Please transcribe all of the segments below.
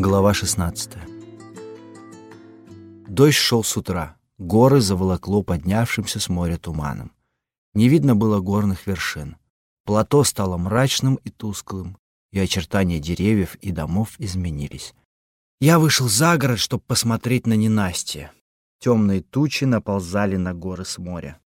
Глава 16 Дождь шел с утра. Горы заволокло поднявшимся с моря туманом. Не видно было горных вершин. Плато стало мрачным и тусклым, и очертания деревьев и домов изменились. Я вышел за город, чтобы посмотреть на ненастье. Темные тучи наползали на горы с моря.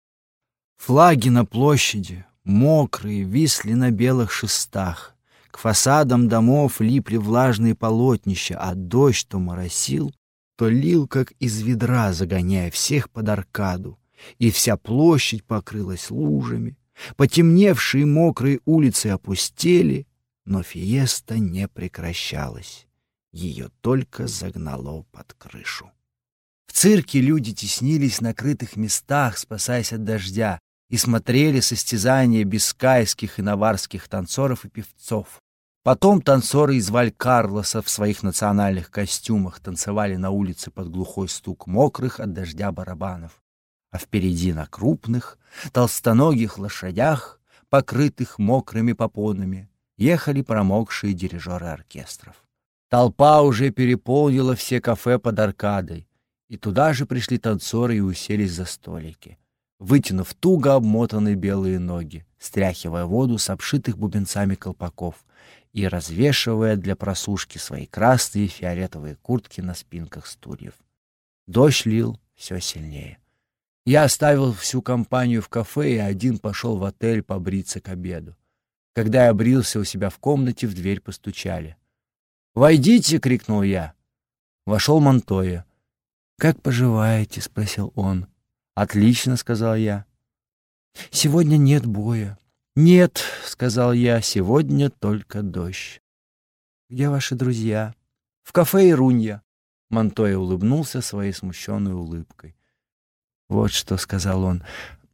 Флаги на площади, мокрые, висли на белых шестах. К фасадам домов липли влажные полотнища, а дождь то моросил, то лил, как из ведра, загоняя всех под аркаду, и вся площадь покрылась лужами. Потемневшие мокрые улицы опустели, но фиеста не прекращалась. Ее только загнало под крышу. В цирке люди теснились в накрытых местах, спасаясь от дождя, и смотрели состязания бискайских и наварских танцоров и певцов. Потом танцоры из Валь-Карлоса в своих национальных костюмах танцевали на улице под глухой стук мокрых от дождя барабанов. А впереди на крупных, толстоногих лошадях, покрытых мокрыми попонами, ехали промокшие дирижеры оркестров. Толпа уже переполнила все кафе под аркадой, и туда же пришли танцоры и уселись за столики, вытянув туго обмотанные белые ноги, стряхивая воду с обшитых бубенцами колпаков и развешивая для просушки свои красные и фиолетовые куртки на спинках стульев. Дождь лил все сильнее. Я оставил всю компанию в кафе и один пошел в отель побриться к обеду. Когда я брился у себя в комнате, в дверь постучали. «Войдите!» — крикнул я. Вошел Монтоя. «Как поживаете?» — спросил он. «Отлично», — сказал я. «Сегодня нет боя. «Нет», — сказал я, — «сегодня только дождь». «Где ваши друзья?» «В кафе Ирунья». Монтоя улыбнулся своей смущенной улыбкой. «Вот что», — сказал он,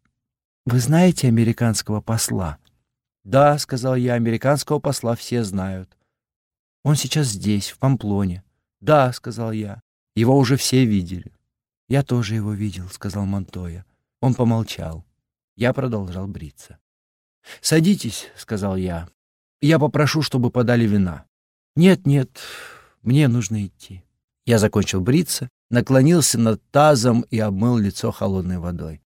— «вы знаете американского посла?» «Да», — сказал я, — «американского посла все знают». «Он сейчас здесь, в Памплоне». «Да», — сказал я, — «его уже все видели». «Я тоже его видел», — сказал Монтоя. Он помолчал. Я продолжал бриться. «Садитесь», — сказал я. «Я попрошу, чтобы подали вина». «Нет, нет, мне нужно идти». Я закончил бриться, наклонился над тазом и обмыл лицо холодной водой.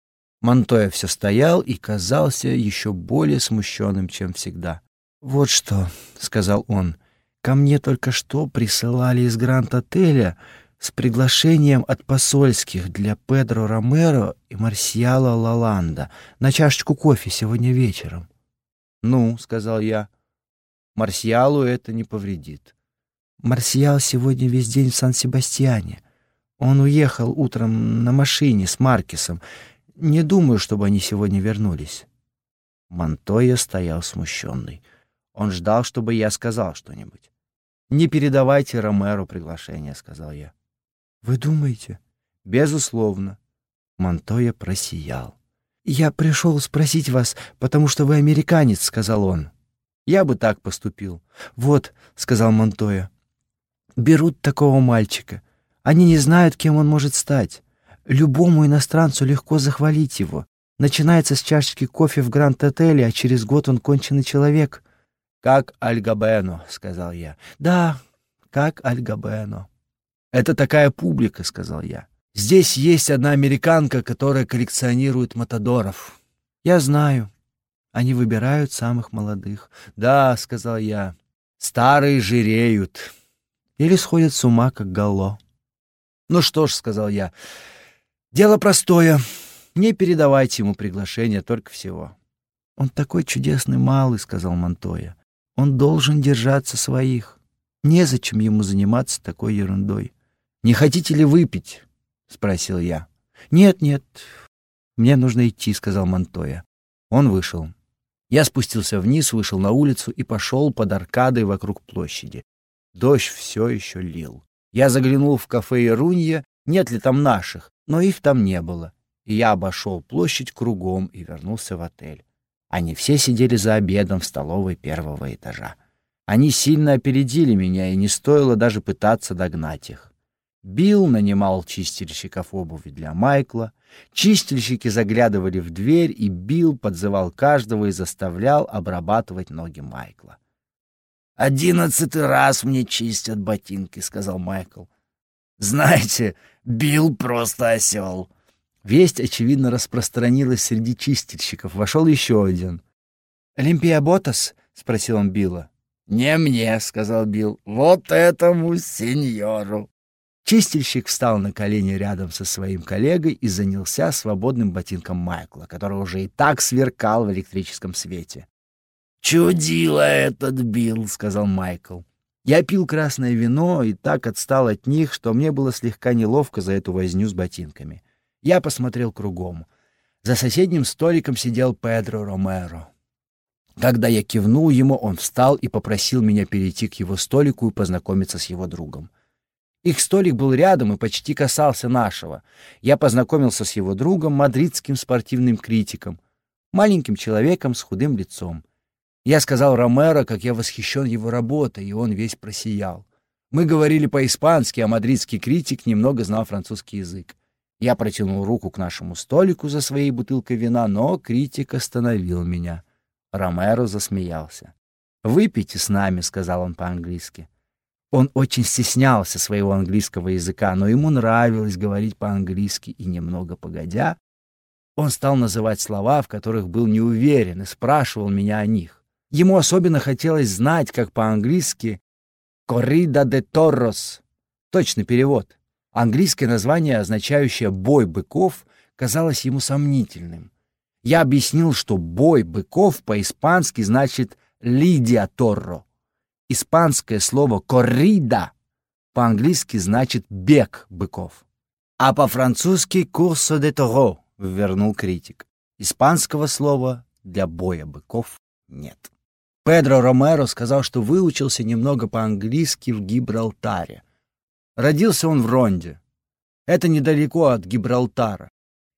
Монтоя все стоял и казался еще более смущенным, чем всегда. «Вот что», — сказал он, — «ко мне только что присылали из Гранд-отеля с приглашением от посольских для Педро Ромеро и Марсиала Лаланда на чашечку кофе сегодня вечером. «Ну», — сказал я, — «Марсиалу это не повредит». «Марсиал сегодня весь день в Сан-Себастьяне. Он уехал утром на машине с Маркисом. Не думаю, чтобы они сегодня вернулись». Монтоя стоял смущенный. Он ждал, чтобы я сказал что-нибудь. «Не передавайте Ромеру приглашение», — сказал я. «Вы думаете?» «Безусловно». Монтоя просиял. «Я пришел спросить вас, потому что вы американец», — сказал он. «Я бы так поступил». «Вот», — сказал Монтоя, — «берут такого мальчика. Они не знают, кем он может стать. Любому иностранцу легко захвалить его. Начинается с чашечки кофе в Гранд-отеле, а через год он конченый человек». «Как Альгабено», — сказал я. «Да, как Альгабено». «Это такая публика», — сказал я. Здесь есть одна американка, которая коллекционирует матадоров. Я знаю. Они выбирают самых молодых. Да, сказал я. Старые жиреют. Или сходят с ума, как Галло. Ну что ж, сказал я. Дело простое. Не передавайте ему приглашение только всего. Он такой чудесный малый, сказал Монтоя. Он должен держаться своих. Незачем ему заниматься такой ерундой. Не хотите ли выпить? — спросил я. «Нет, нет, мне нужно идти», — сказал Монтоя. Он вышел. Я спустился вниз, вышел на улицу и пошел под аркадой вокруг площади. Дождь все еще лил. Я заглянул в кафе Ирунья, нет ли там наших, но их там не было. И я обошел площадь кругом и вернулся в отель. Они все сидели за обедом в столовой первого этажа. Они сильно опередили меня, и не стоило даже пытаться догнать их. Билл нанимал чистильщиков обуви для Майкла. Чистильщики заглядывали в дверь, и Билл подзывал каждого и заставлял обрабатывать ноги Майкла. «Одиннадцатый раз мне чистят ботинки», — сказал Майкл. «Знаете, Билл просто осел». Весть, очевидно, распространилась среди чистильщиков. Вошел еще один. «Олимпия Ботас?» — спросил он Билла. «Не мне», — сказал Билл. «Вот этому сеньору». Чистильщик встал на колени рядом со своим коллегой и занялся свободным ботинком Майкла, который уже и так сверкал в электрическом свете. «Чудило этот Билл», — сказал Майкл. Я пил красное вино и так отстал от них, что мне было слегка неловко за эту возню с ботинками. Я посмотрел кругом. За соседним столиком сидел Педро Ромеро. Когда я кивнул ему, он встал и попросил меня перейти к его столику и познакомиться с его другом. Их столик был рядом и почти касался нашего. Я познакомился с его другом, мадридским спортивным критиком, маленьким человеком с худым лицом. Я сказал Ромеро, как я восхищен его работой, и он весь просиял. Мы говорили по-испански, а мадридский критик немного знал французский язык. Я протянул руку к нашему столику за своей бутылкой вина, но критик остановил меня. Ромеро засмеялся. «Выпейте с нами», — сказал он по-английски. Он очень стеснялся своего английского языка, но ему нравилось говорить по-английски, и немного погодя, он стал называть слова, в которых был не уверен, и спрашивал меня о них. Ему особенно хотелось знать, как по-английски «corrida de toros» — точный перевод. Английское название, означающее «бой быков», казалось ему сомнительным. Я объяснил, что «бой быков» по-испански значит «лидия торро». Испанское слово «corrida» по-английски значит «бег быков». А по-французски «curso de toro» — вернул критик. Испанского слова для боя быков нет. Педро Ромеро сказал, что выучился немного по-английски в Гибралтаре. Родился он в Ронде. Это недалеко от Гибралтара.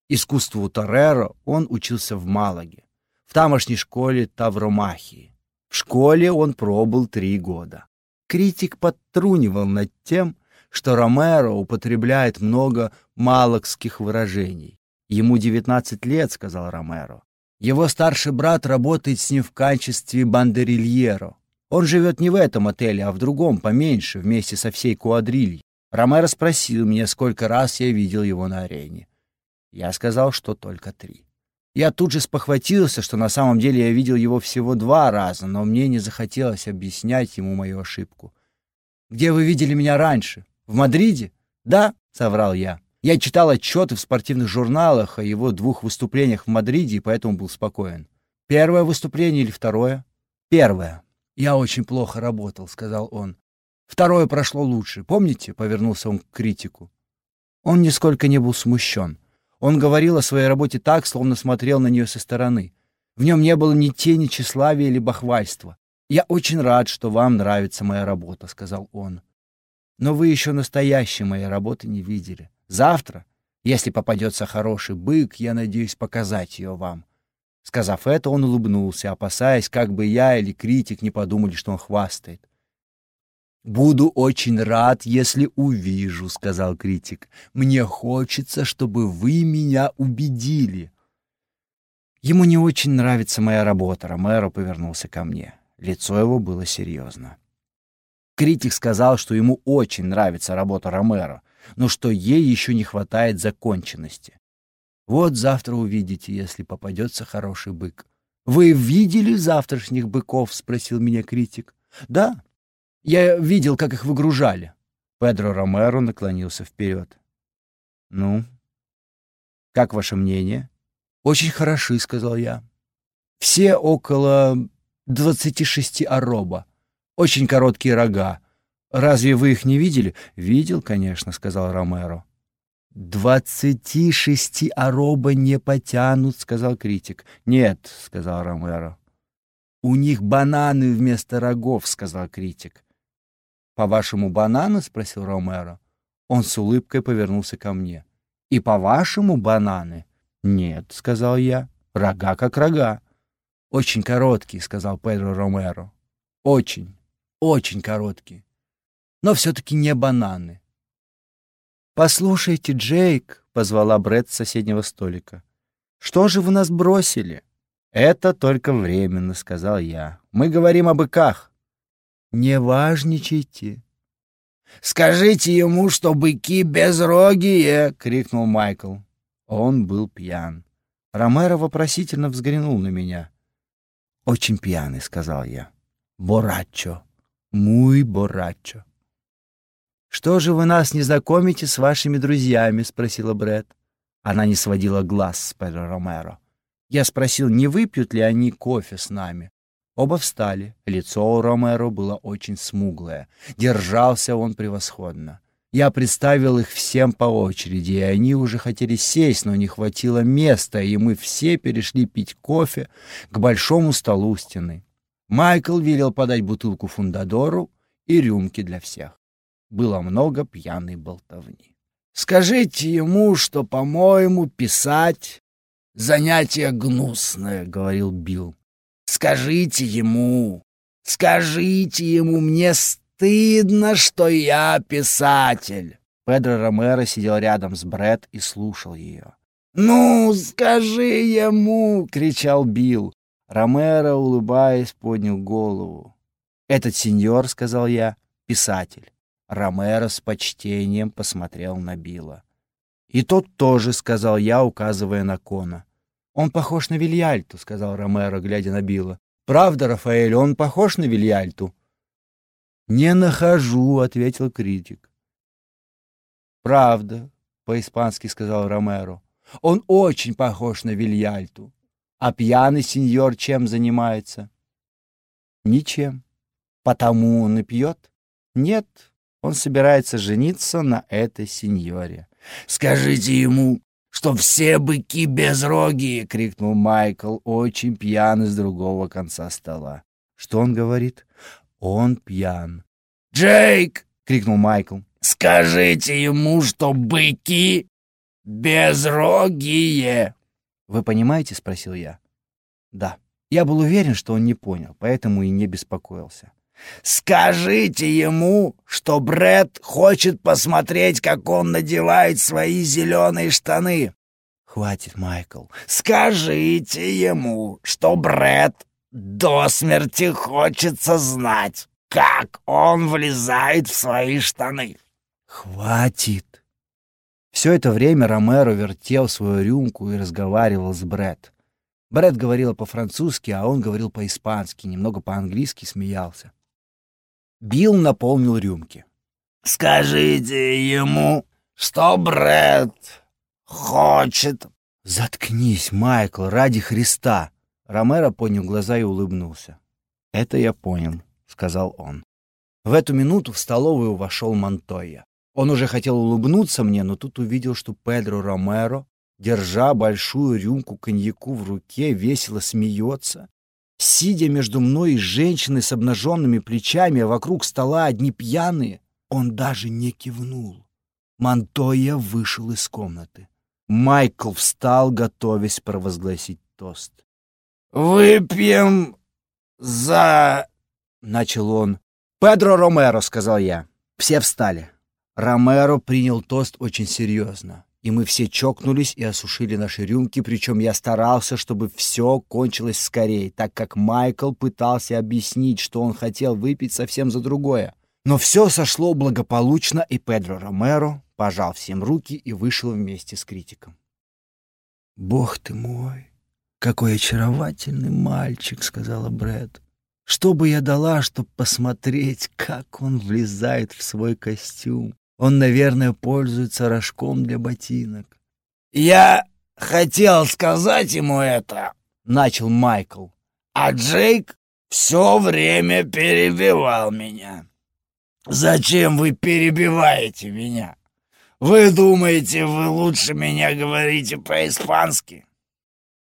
Искусству Тореро он учился в Малаге, в тамошней школе Тавромахии. В школе он пробыл три года. Критик подтрунивал над тем, что Ромеро употребляет много малагских выражений. Ему 19 лет, сказал Ромеро. Его старший брат работает с ним в качестве бандерильеро. Он живет не в этом отеле, а в другом, поменьше, вместе со всей куадрильей. Ромеро спросил меня, сколько раз я видел его на арене. Я сказал, что только три. Я тут же спохватился, что на самом деле я видел его всего два раза, но мне не захотелось объяснять ему мою ошибку. «Где вы видели меня раньше? В Мадриде?» «Да», — соврал я. Я читал отчеты в спортивных журналах о его двух выступлениях в Мадриде и поэтому был спокоен. Первое выступление или второе? Первое. Я очень плохо работал, сказал он. Второе прошло лучше. Помните? Повернулся он к критику. Он нисколько не был смущен. Он говорил о своей работе так, словно смотрел на нее со стороны. В нем не было ни тени тщеславия или бахвальства. «Я очень рад, что вам нравится моя работа», — сказал он. «Но вы еще настоящей моей работы не видели. Завтра, если попадется хороший бык, я надеюсь показать ее вам». Сказав это, он улыбнулся, опасаясь, как бы я или критик не подумали, что он хвастает. «Буду очень рад, если увижу», — сказал критик. «Мне хочется, чтобы вы меня убедили». Ему не очень нравится моя работа, Ромеро повернулся ко мне. Лицо его было серьезно. Критик сказал, что ему очень нравится работа Ромеро, но что ей еще не хватает законченности. Вот завтра увидите, если попадется хороший бык. «Вы видели завтрашних быков?» — спросил меня критик. «Да, я видел, как их выгружали». Педро Ромеро наклонился вперед. «Ну, как ваше мнение?» «Очень хороши», — сказал я. «Все около двадцати шести ароба. Очень короткие рога, Разве вы их не видели? Видел, конечно, сказал Ромеро. «Двадцати шести ароба не потянут», — сказал критик. «Нет», — сказал Ромеро. «У них бананы вместо рогов», — сказал критик. «По-вашему, бананы?» — спросил Ромеро. Он с улыбкой повернулся ко мне. «И по-вашему, бананы?» «Нет», — сказал я. «Рога как рога». «Очень короткие», — сказал Педро Ромеро. «Очень, очень короткие но все-таки не бананы. «Послушайте, Джейк», — позвала Брэд с соседнего столика, — «что же вы нас бросили?» «Это только временно», — сказал я. «Мы говорим о быках». Не важничайте. «Скажите ему, что быки безрогие!» — крикнул Майкл. Он был пьян. Ромеро вопросительно взглянул на меня. «Очень пьяный», — сказал я. «Бораччо. Муй бораччо». «Что же вы нас не знакомите с вашими друзьями?» — спросила Бред. Она не сводила глаз с Педро Ромеро. Я спросил, не выпьют ли они кофе с нами. Оба встали. Лицо у Ромеро было очень смуглое. Держался он превосходно. Я представил их всем по очереди, и они уже хотели сесть, но не хватило места, и мы все перешли пить кофе к большому столу стены. Майкл велел подать бутылку фундадору и рюмки для всех. Было много пьяной болтовни. «Скажите ему, что, по-моему, писать — занятие гнусное», — говорил Билл. Скажите ему, скажите ему, мне стыдно, что я писатель. Педро Ромеро сидел рядом с Бред и слушал ее. «Ну, скажи ему!» — кричал Билл. Ромеро, улыбаясь, поднял голову. «Этот сеньор, — сказал я, — писатель». Ромеро с почтением посмотрел на Билла. «И тот тоже, — сказал я, указывая на Кона. «Он похож на Вильяльту», — сказал Ромеро, глядя на Билла. «Правда, Рафаэль, он похож на Вильяльту?» «Не нахожу», — ответил критик. «Правда», — по-испански сказал Ромеро. «Он очень похож на Вильяльту. А пьяный сеньор чем занимается?» «Ничем. Потому он и пьет?» «Нет, он собирается жениться на этой сеньоре». «Скажите ему, что все быки безрогие!» — крикнул Майкл, очень пьяный с другого конца стола. «Что он говорит?» «Он пьян». «Джейк!» — крикнул Майкл. «Скажите ему, что быки безрогие!» «Вы понимаете?» — спросил я. «Да». Я был уверен, что он не понял, поэтому и не беспокоился. Скажите ему, что Бред хочет посмотреть, как он надевает свои зеленые штаны. Хватит, Майкл. Скажите ему, что Бред до смерти хочется знать, как он влезает в свои штаны. Хватит. Все это время Ромеро вертел свою рюмку и разговаривал с Бред. Бред говорила по-французски, а он говорил по-испански, немного по-английски смеялся. Билл наполнил рюмки. «Скажите ему, что Брэд хочет». «Заткнись, Майкл, ради Христа!» Ромеро поднял глаза и улыбнулся. «Это я понял», — сказал он. В эту минуту в столовую вошел Монтойя. Он уже хотел улыбнуться мне, но тут увидел, что Педро Ромеро, держа большую рюмку коньяку в руке, весело смеется Сидя между мной и женщиной с обнаженными плечами, а вокруг стола одни пьяные, он даже не кивнул. Монтойя вышел из комнаты. Майкл встал, готовясь провозгласить тост. «Выпьем за...» — начал он. «Педро Ромеро», — сказал я. Все встали. Ромеро принял тост очень серьезно и мы все чокнулись и осушили наши рюмки, причем я старался, чтобы все кончилось скорее, так как Майкл пытался объяснить, что он хотел выпить совсем за другое. Но все сошло благополучно, и Педро Ромеро пожал всем руки и вышел вместе с критиком. «Бог ты мой, какой очаровательный мальчик!» — сказала Брэд. «Что бы я дала, чтобы посмотреть, как он влезает в свой костюм?» Он, наверное, пользуется рожком для ботинок. «Я хотел сказать ему это», — начал Майкл. «А Джейк все время перебивал меня». «Зачем вы перебиваете меня? Вы думаете, вы лучше меня говорите по-испански?»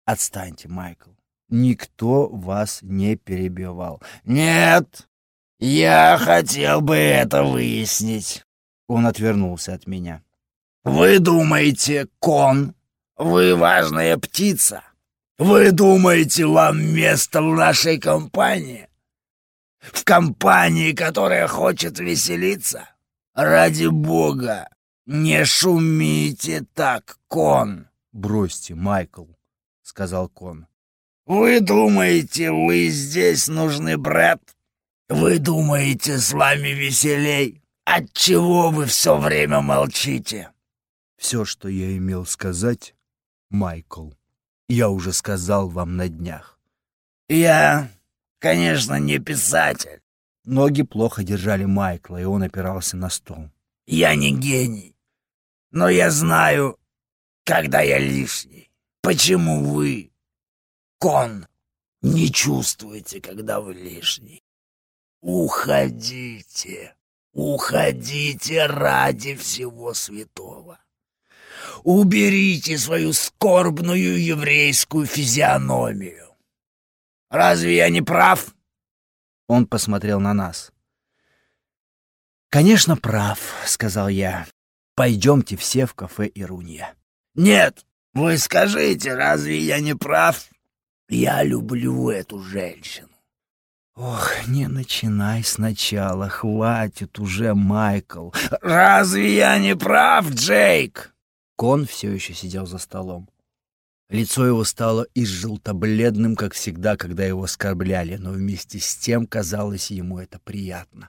«Отстаньте, Майкл. Никто вас не перебивал». «Нет, я хотел бы это выяснить». Он отвернулся от меня. «Вы думаете, кон? Вы важная птица? Вы думаете, вам место в нашей компании? В компании, которая хочет веселиться? Ради бога, не шумите так, кон!» «Бросьте, Майкл», — сказал кон. «Вы думаете, вы здесь нужны, Брэд? Вы думаете, с вами веселей? Отчего вы все время молчите? Все, что я имел сказать, Майкл, я уже сказал вам на днях. Я, конечно, не писатель. Ноги плохо держали Майкла, и он опирался на стол. Я не гений, но я знаю, когда я лишний. Почему вы, Кон, не чувствуете, когда вы лишний? Уходите, уходите ради всего святого. Уберите свою скорбную еврейскую физиономию. Разве я не прав? Он посмотрел на нас. «Конечно, прав», — сказал я. «Пойдемте все в кафе Ирунья». «Нет, вы скажите, разве я не прав? Я люблю эту женщину». «Ох, не начинай сначала, хватит уже, Майкл». «Разве я не прав, Джейк?» Кон все еще сидел за столом. Лицо его стало изжелто-бледным, как всегда, когда его оскорбляли, но вместе с тем казалось ему это приятно.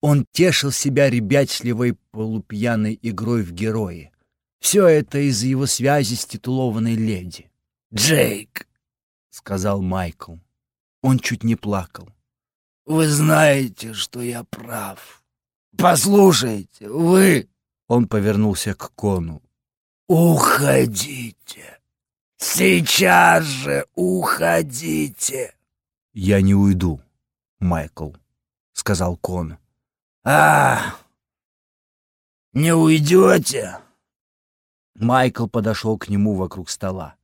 Он тешил себя ребячливой полупьяной игрой в герои. Все это из-за его связи с титулованной леди. «Джейк», — сказал Майкл. Он чуть не плакал. «Вы знаете, что я прав. Послушайте, вы...» Он повернулся к Кону. «Уходите. Сейчас же уходите!» «Я не уйду, Майкл», — сказал Кон. «А, не уйдете?» Майкл подошел к нему вокруг стола.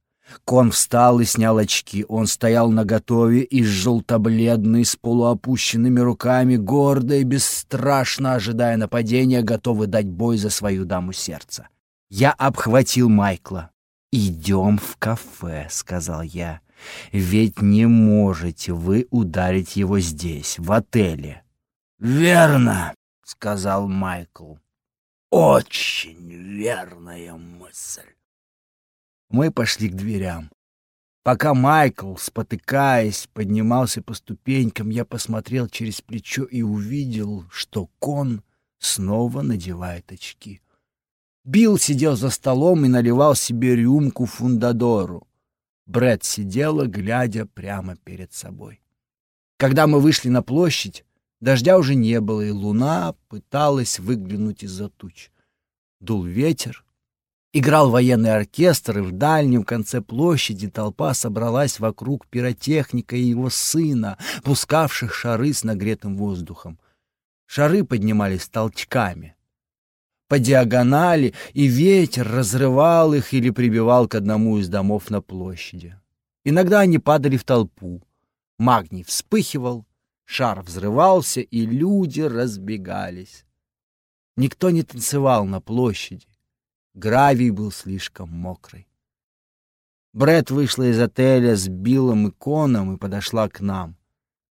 Кон встал и снял очки. Он стоял наготове и желто-бледный, с полуопущенными руками, гордо и бесстрашно ожидая нападения, готовый дать бой за свою даму сердца. Я обхватил Майкла. «Идем в кафе», — сказал я. «Ведь не можете вы ударить его здесь, в отеле». «Верно», — сказал Майкл. «Очень верная мысль». Мы пошли к дверям. Пока Майкл, спотыкаясь, поднимался по ступенькам, я посмотрел через плечо и увидел, что Кон снова надевает очки. Билл сидел за столом и наливал себе рюмку фундадору. Бред сидела, глядя прямо перед собой. Когда мы вышли на площадь, дождя уже не было, и луна пыталась выглянуть из-за туч. Дул ветер, играл военный оркестр, и в дальнем конце площади толпа собралась вокруг пиротехника и его сына, пускавших шары с нагретым воздухом. Шары поднимались толчками — по диагонали, и ветер разрывал их или прибивал к одному из домов на площади. Иногда они падали в толпу. Магний вспыхивал, шар взрывался, и люди разбегались. Никто не танцевал на площади. Гравий был слишком мокрый. Бред вышла из отеля с Биллом и Коном и подошла к нам.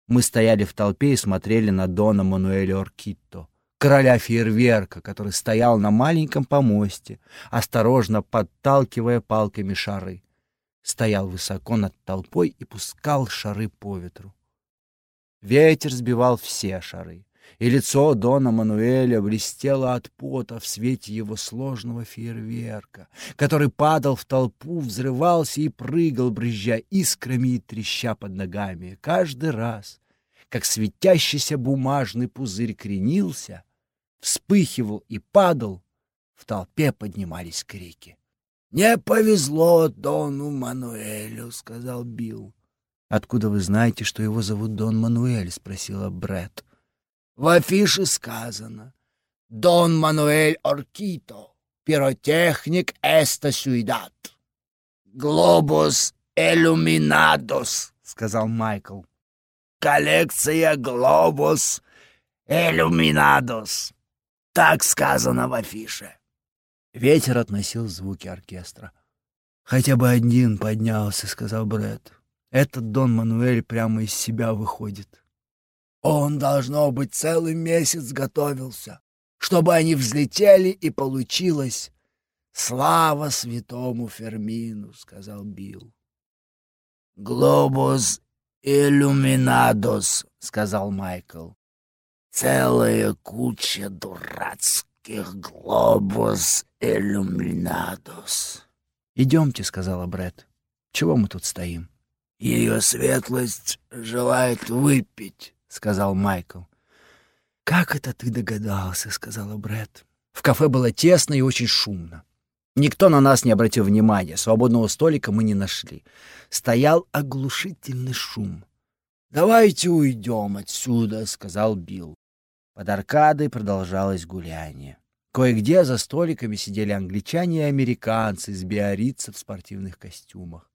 Мы стояли в толпе и смотрели на Дона Мануэля Оркитто короля фейерверка, который стоял на маленьком помосте, осторожно подталкивая палками шары. Стоял высоко над толпой и пускал шары по ветру. Ветер сбивал все шары, и лицо Дона Мануэля блестело от пота в свете его сложного фейерверка, который падал в толпу, взрывался и прыгал, брызжа искрами и треща под ногами. Каждый раз, как светящийся бумажный пузырь кренился, вспыхивал и падал, в толпе поднимались крики. «Не повезло Дону Мануэлю», — сказал Билл. «Откуда вы знаете, что его зовут Дон Мануэль?» — спросила Бред. «В афише сказано. Дон Мануэль Оркито, пиротехник эста сюидат. Глобус Элюминадос», — сказал Майкл. «Коллекция Глобус Элюминадос». Так сказано в афише. Ветер относил звуки оркестра. «Хотя бы один поднялся», — сказал Брэд. «Этот Дон Мануэль прямо из себя выходит». «Он, должно быть, целый месяц готовился, чтобы они взлетели, и получилось. Слава святому Фермину», — сказал Билл. «Глобус «Иллюминадос», — сказал Майкл. «Целая куча дурацких глобус иллюминадос». «Идемте», — сказала Бред. «Чего мы тут стоим?» «Ее светлость желает выпить», — сказал Майкл. «Как это ты догадался?» — сказала Бред. В кафе было тесно и очень шумно. Никто на нас не обратил внимания, свободного столика мы не нашли. Стоял оглушительный шум. «Давайте уйдем отсюда», — сказал Билл. Под аркадой продолжалось гуляние. Кое-где за столиками сидели англичане и американцы из биорица в спортивных костюмах.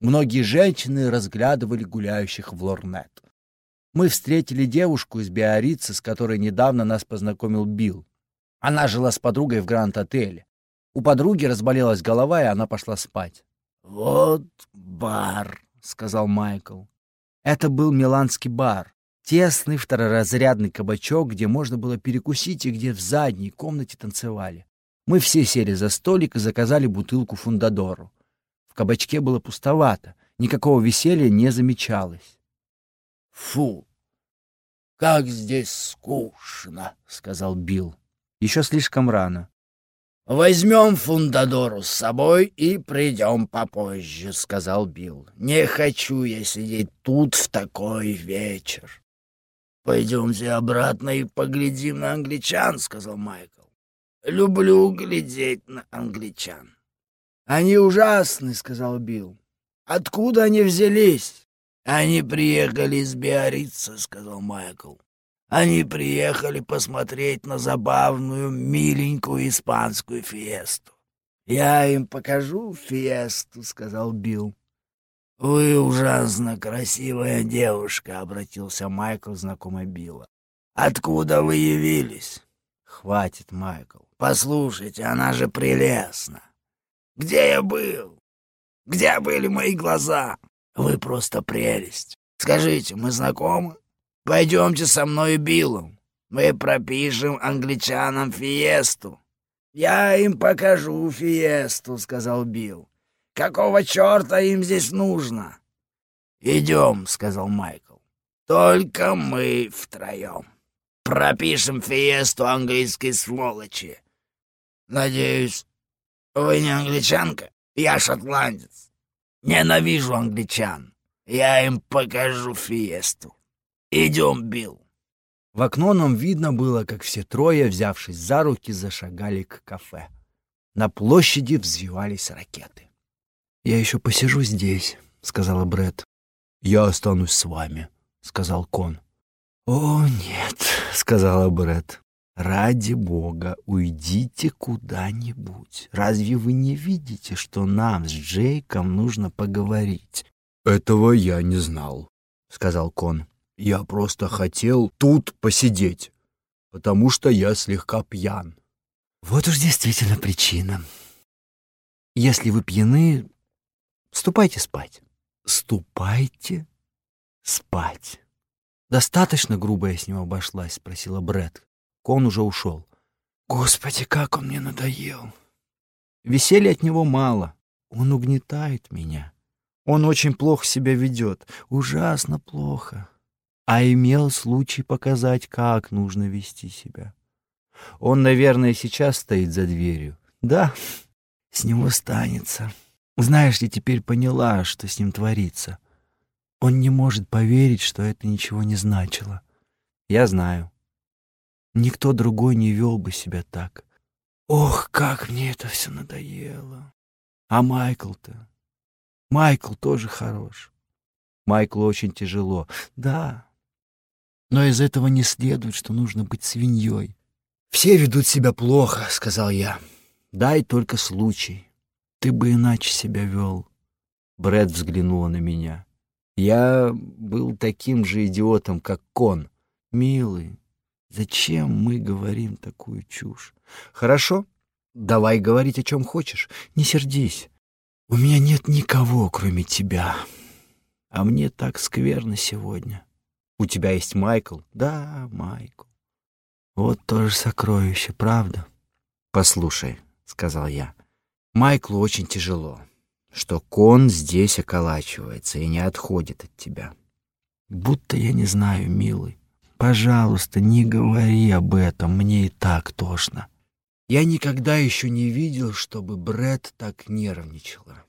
Многие женщины разглядывали гуляющих в лорнет. Мы встретили девушку из биорица, с которой недавно нас познакомил Билл. Она жила с подругой в Гранд-отеле. У подруги разболелась голова, и она пошла спать. «Вот бар», — сказал Майкл. Это был миланский бар. Тесный второразрядный кабачок, где можно было перекусить и где в задней комнате танцевали. Мы все сели за столик и заказали бутылку фундадору. В кабачке было пустовато, никакого веселья не замечалось. «Фу, как здесь скучно», — сказал Билл. «Еще слишком рано. «Возьмем Фундадору с собой и придем попозже», — сказал Билл. «Не хочу я сидеть тут в такой вечер». «Пойдемте обратно и поглядим на англичан», — сказал Майкл. «Люблю глядеть на англичан». «Они ужасны», — сказал Билл. «Откуда они взялись?» «Они приехали из Биорица», — сказал Майкл. Они приехали посмотреть на забавную, миленькую испанскую фиесту. «Я им покажу фиесту», — сказал Билл. «Вы ужасно красивая девушка», — обратился Майкл, знакомый Билла. «Откуда вы явились?» «Хватит, Майкл. Послушайте, она же прелестна. Где я был? Где были мои глаза? Вы просто прелесть. Скажите, мы знакомы?» Пойдемте со мной, Биллом. Мы пропишем англичанам фиесту. Я им покажу фиесту, сказал Билл. Какого черта им здесь нужно? Идем, сказал Майкл. Только мы втроем. Пропишем фиесту английской сволочи. Надеюсь, вы не англичанка? Я шотландец. Ненавижу англичан. Я им покажу фиесту. «Идем, Билл». В окно нам видно было, как все трое, взявшись за руки, зашагали к кафе. На площади взвивались ракеты. «Я еще посижу здесь», — сказала Бред. «Я останусь с вами», — сказал Кон. «О, нет», — сказала Бред. «Ради бога, уйдите куда-нибудь. Разве вы не видите, что нам с Джейком нужно поговорить?» «Этого я не знал», — сказал Кон. Я просто хотел тут посидеть, потому что я слегка пьян. Вот уж действительно причина. Если вы пьяны, ступайте спать. Ступайте спать. Достаточно грубо я с ним обошлась, спросила Бред. Кон уже ушел. Господи, как он мне надоел. Веселья от него мало. Он угнетает меня. Он очень плохо себя ведет. Ужасно плохо а имел случай показать, как нужно вести себя. Он, наверное, сейчас стоит за дверью. Да, с него станется. Знаешь, я теперь поняла, что с ним творится. Он не может поверить, что это ничего не значило. Я знаю. Никто другой не вел бы себя так. Ох, как мне это все надоело. А Майкл-то? Майкл тоже хорош. Майклу очень тяжело. Да, но из этого не следует, что нужно быть свиньей. «Все ведут себя плохо», — сказал я. «Дай только случай. Ты бы иначе себя вел». Брэд взглянула на меня. Я был таким же идиотом, как Кон. «Милый, зачем мы говорим такую чушь?» «Хорошо, давай говорить о чем хочешь. Не сердись. У меня нет никого, кроме тебя. А мне так скверно сегодня». У тебя есть Майкл? Да, Майкл. Вот тоже сокровище, правда? Послушай, сказал я. Майклу очень тяжело, что Кон здесь околачивается и не отходит от тебя. Будто я не знаю, милый. Пожалуйста, не говори об этом, мне и так тошно. Я никогда еще не видел, чтобы Бред так нервничала.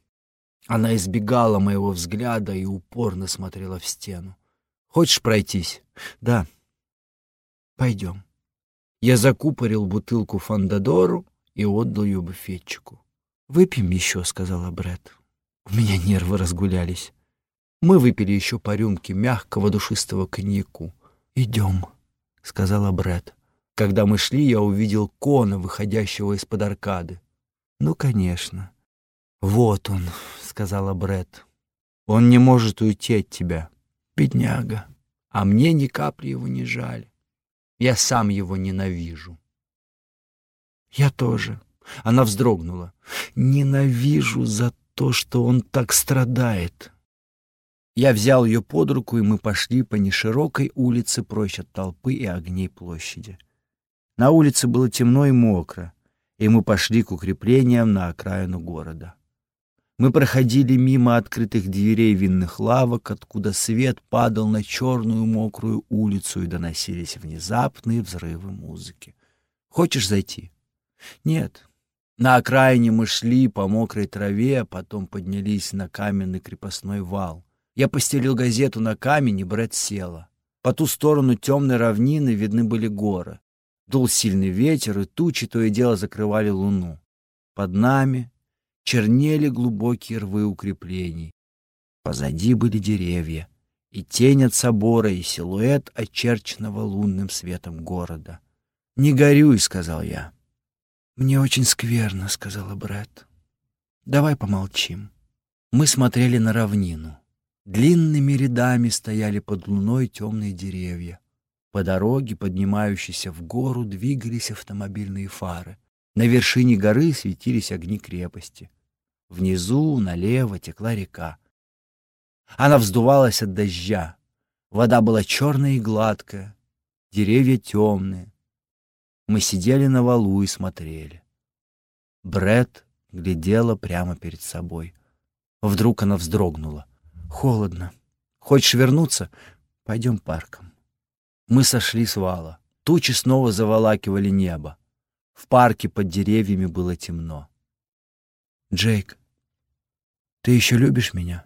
Она избегала моего взгляда и упорно смотрела в стену. «Хочешь пройтись?» «Да». «Пойдем». Я закупорил бутылку фандадору и отдал ее буфетчику. «Выпьем еще», — сказала Бред. У меня нервы разгулялись. Мы выпили еще по рюмке мягкого душистого коньяку. «Идем», — сказала Бред. Когда мы шли, я увидел Кона, выходящего из-под аркады. «Ну, конечно». «Вот он», — сказала Бред. «Он не может уйти от тебя, бедняга. А мне ни капли его не жаль. Я сам его ненавижу». «Я тоже». Она вздрогнула. «Ненавижу за то, что он так страдает». Я взял ее под руку, и мы пошли по неширокой улице прочь от толпы и огней площади. На улице было темно и мокро, и мы пошли к укреплениям на окраину города. Мы проходили мимо открытых дверей винных лавок, откуда свет падал на черную мокрую улицу и доносились внезапные взрывы музыки. «Хочешь зайти?» «Нет». На окраине мы шли по мокрой траве, а потом поднялись на каменный крепостной вал. Я постелил газету на камень, и Брэд села. По ту сторону темной равнины видны были горы. Дул сильный ветер, и тучи то и дело закрывали луну. Под нами чернели глубокие рвы укреплений. Позади были деревья, и тень от собора, и силуэт очерченного лунным светом города. «Не горюй», — сказал я. «Мне очень скверно», — сказала Брэд. «Давай помолчим». Мы смотрели на равнину. Длинными рядами стояли под луной темные деревья. По дороге, поднимающейся в гору, двигались автомобильные фары. На вершине горы светились огни крепости. Внизу, налево, текла река. Она вздувалась от дождя. Вода была черная и гладкая, деревья темные. Мы сидели на валу и смотрели. Бред глядела прямо перед собой. Вдруг она вздрогнула. Холодно. Хочешь вернуться? Пойдем парком. Мы сошли с вала. Тучи снова заволакивали небо. В парке под деревьями было темно. «Джейк, ты еще любишь меня?»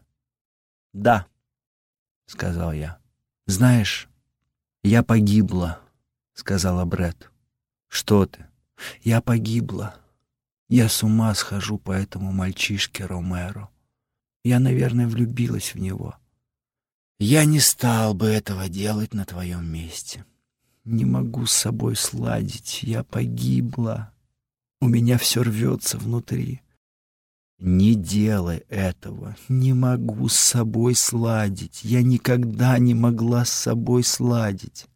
«Да», — сказал я. «Знаешь, я погибла», — сказала Бред. «Что ты?» «Я погибла. Я с ума схожу по этому мальчишке Ромеро. Я, наверное, влюбилась в него. Я не стал бы этого делать на твоем месте. Не могу с собой сладить. Я погибла. У меня все рвется внутри. Не делай этого. Не могу с собой сладить. Я никогда не могла с собой сладить.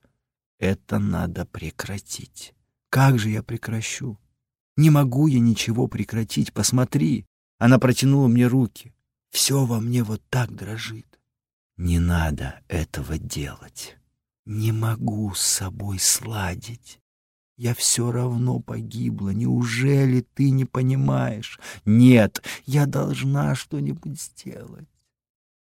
Это надо прекратить. Как же я прекращу? Не могу я ничего прекратить. Посмотри. Она протянула мне руки. Все во мне вот так дрожит. Не надо этого делать. Не могу с собой сладить. Я все равно погибла. Неужели ты не понимаешь? Нет, я должна что-нибудь сделать.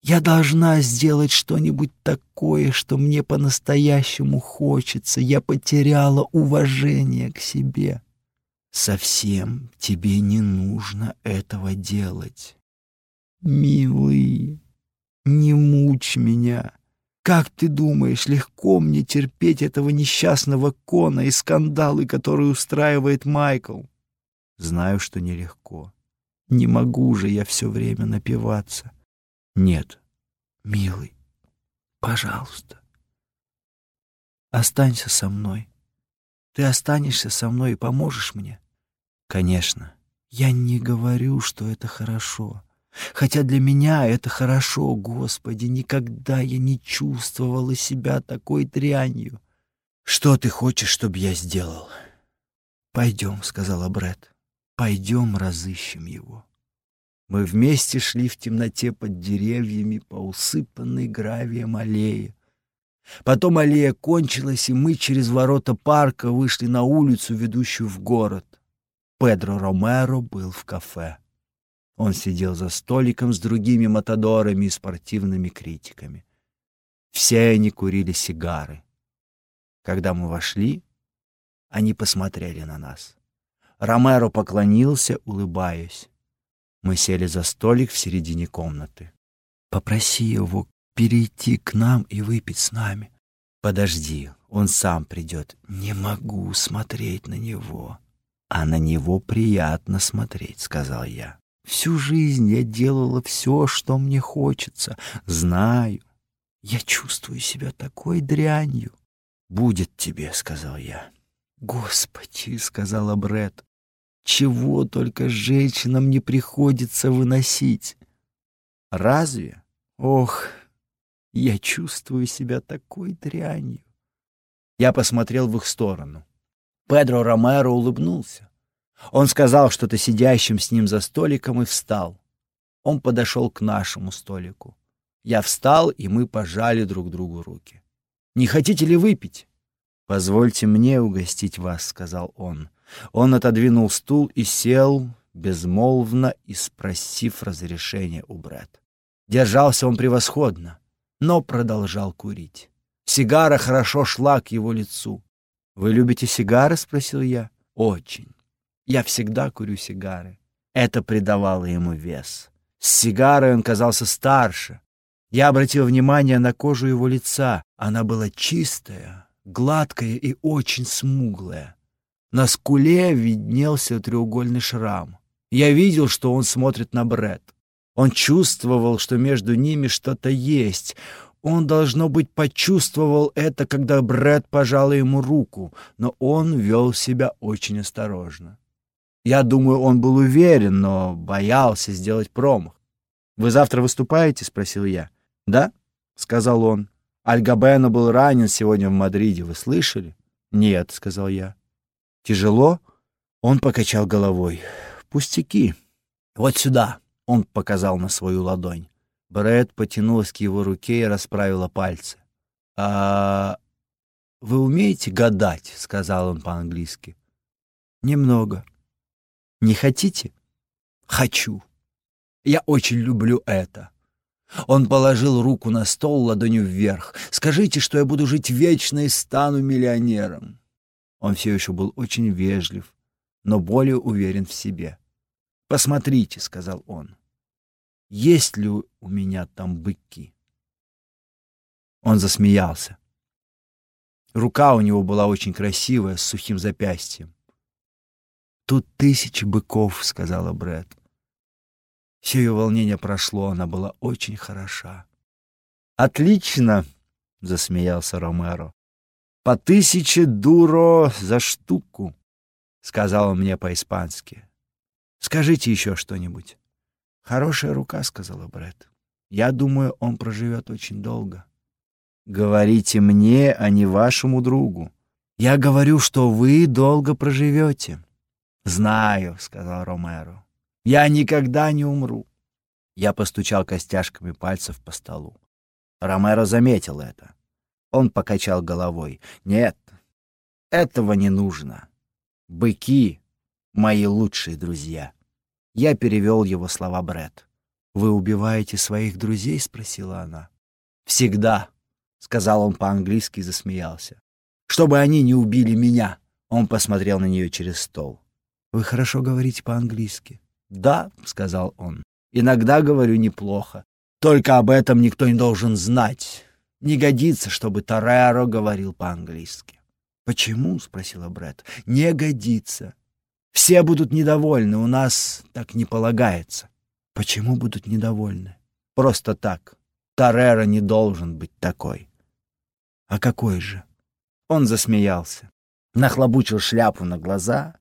Я должна сделать что-нибудь такое, что мне по-настоящему хочется. Я потеряла уважение к себе. Совсем тебе не нужно этого делать. Милый, не мучь меня. Как ты думаешь, легко мне терпеть этого несчастного Кона и скандалы, которые устраивает Майкл? Знаю, что нелегко. Не могу же я все время напиваться. Нет, милый, пожалуйста, останься со мной. Ты останешься со мной и поможешь мне? Конечно. Я не говорю, что это хорошо. Хотя для меня это хорошо, Господи, никогда я не чувствовала себя такой дрянью. Что ты хочешь, чтобы я сделал? Пойдем, сказала Бред. Пойдем разыщем его. Мы вместе шли в темноте под деревьями по усыпанной гравием аллее. Потом аллея кончилась, и мы через ворота парка вышли на улицу, ведущую в город. Педро Ромеро был в кафе. Он сидел за столиком с другими матадорами и спортивными критиками. Все они курили сигары. Когда мы вошли, они посмотрели на нас. Ромеро поклонился, улыбаясь. Мы сели за столик в середине комнаты. «Попроси его перейти к нам и выпить с нами». «Подожди, он сам придет». «Не могу смотреть на него». «А на него приятно смотреть», — сказал я. «Всю жизнь я делала все, что мне хочется. Знаю. Я чувствую себя такой дрянью». «Будет тебе», — сказал я. «Господи», — сказала Бред, — «чего только женщинам не приходится выносить». «Разве? Ох, я чувствую себя такой дрянью». Я посмотрел в их сторону. Педро Ромеро улыбнулся. Он сказал что-то сидящим с ним за столиком и встал. Он подошел к нашему столику. Я встал, и мы пожали друг другу руки. «Не хотите ли выпить?» «Позвольте мне угостить вас», — сказал он. Он отодвинул стул и сел, безмолвно и спросив разрешения у Брэд. Держался он превосходно, но продолжал курить. Сигара хорошо шла к его лицу. «Вы любите сигары?» — спросил я. «Очень. Я всегда курю сигары». Это придавало ему вес. С сигарой он казался старше. Я обратил внимание на кожу его лица. Она была чистая, гладкая и очень смуглая. На скуле виднелся треугольный шрам. Я видел, что он смотрит на Бред. Он чувствовал, что между ними что-то есть. Он, должно быть, почувствовал это, когда Бред пожал ему руку, но он вел себя очень осторожно. Я думаю, он был уверен, но боялся сделать промах. «Вы завтра выступаете?» — спросил я. «Да?» — сказал он. Альгабено был ранен сегодня в Мадриде, вы слышали? Нет, сказал я. Тяжело? Он покачал головой. Пустяки. Вот сюда. Он показал на свою ладонь. Брэд потянулась к его руке и расправила пальцы. «А вы умеете гадать?» — сказал он по-английски. «Немного». «Не хотите?» «Хочу. Я очень люблю это». Он положил руку на стол ладонью вверх. «Скажите, что я буду жить вечно и стану миллионером». Он все еще был очень вежлив, но более уверен в себе. «Посмотрите», — сказал он, — «есть ли у меня там быки?» Он засмеялся. Рука у него была очень красивая, с сухим запястьем. «Тут тысячи быков», — сказала Брэд. Все ее волнение прошло, она была очень хороша. «Отлично!» — засмеялся Ромеро. «По тысяче дуро за штуку», — сказал он мне по-испански. «Скажите еще что-нибудь». «Хорошая рука», — сказала Бред. «Я думаю, он проживет очень долго». «Говорите мне, а не вашему другу». «Я говорю, что вы долго проживете». «Знаю», — сказал Ромеро. Я никогда не умру. Я постучал костяшками пальцев по столу. Ромеро заметил это. Он покачал головой. Нет, этого не нужно. Быки — мои лучшие друзья. Я перевел его слова Бред. «Вы убиваете своих друзей?» — спросила она. «Всегда», — сказал он по-английски и засмеялся. «Чтобы они не убили меня!» Он посмотрел на нее через стол. «Вы хорошо говорите по-английски». «Да», — сказал он, — «иногда говорю неплохо. Только об этом никто не должен знать. Не годится, чтобы Тореро говорил по-английски». «Почему?» — спросила Бред. «Не годится. Все будут недовольны, у нас так не полагается». «Почему будут недовольны?» «Просто так. Тореро не должен быть такой». «А какой же?» Он засмеялся, нахлобучил шляпу на глаза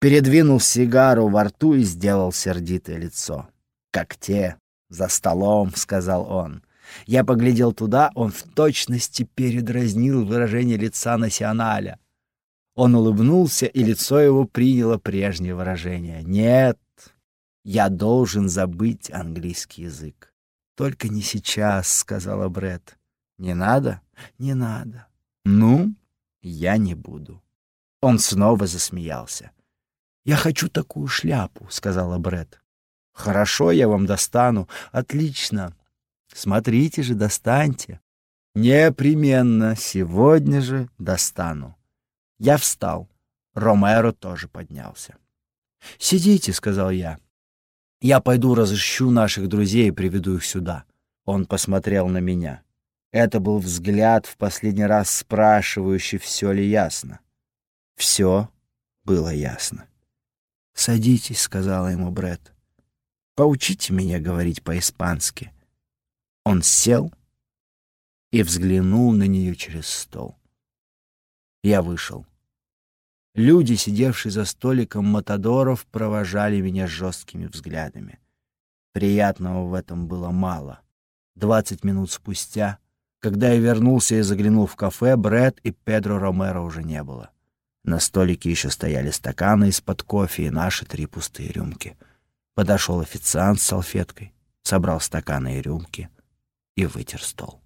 передвинул сигару во рту и сделал сердитое лицо. «Как те, за столом», — сказал он. Я поглядел туда, он в точности передразнил выражение лица Националя. Он улыбнулся, и лицо его приняло прежнее выражение. «Нет, я должен забыть английский язык». «Только не сейчас», — сказала Бред. «Не надо?» «Не надо». «Ну, я не буду». Он снова засмеялся. «Я хочу такую шляпу», — сказала Бред. «Хорошо, я вам достану. Отлично. Смотрите же, достаньте». Непременно сегодня же достану. Я встал. Ромеро тоже поднялся. «Сидите», — сказал я. «Я пойду разыщу наших друзей и приведу их сюда». Он посмотрел на меня. Это был взгляд, в последний раз спрашивающий, все ли ясно. Все было ясно. «Садитесь», — сказала ему Бред. «Поучите меня говорить по-испански». Он сел и взглянул на нее через стол. Я вышел. Люди, сидевшие за столиком матадоров, провожали меня жесткими взглядами. Приятного в этом было мало. Двадцать минут спустя, когда я вернулся и заглянул в кафе, Брэд и Педро Ромеро уже не было. На столике еще стояли стаканы из-под кофе и наши три пустые рюмки. Подошел официант с салфеткой, собрал стаканы и рюмки и вытер стол.